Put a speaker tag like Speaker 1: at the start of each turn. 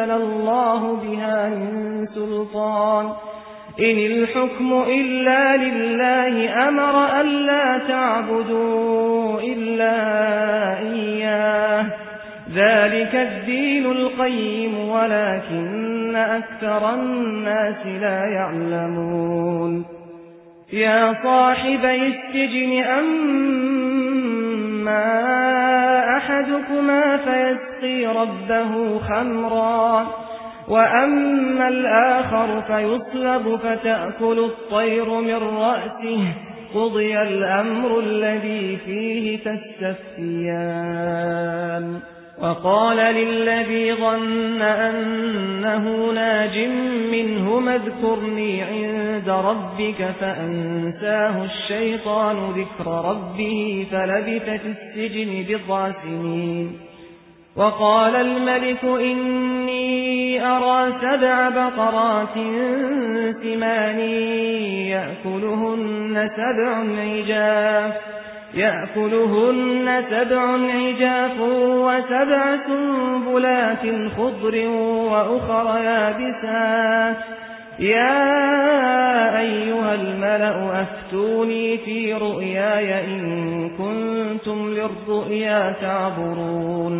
Speaker 1: أنزل الله بها من سلطان. إن الحكم إلا لله أمر ألا تعبدوا إلا إياه. ذلك الدين القيم ولكن أكثر الناس لا يعلمون. يا صاحبي السجن أما أحدكما فيسقي ربه خمرا. وأما الآخر فيصلب فتأكل الطير من رأسه. قضي الأمر الذي فيه تستفتيان. وقال للذي ظن أنه ناج منه اذكرني عند ربك فأنساه الشيطان ذكر ربه فلبث في السجن بضع سنين. وقال الملك إني أرى سبع بقرات ثمان يأكلهن سبع عجاف يأكلهن سبع عجاف وسبع سنبلات خضر وأخر يابسات. يا أيها الملأ أفتوني في رؤياي إن كنتم للرؤيا تعبرون.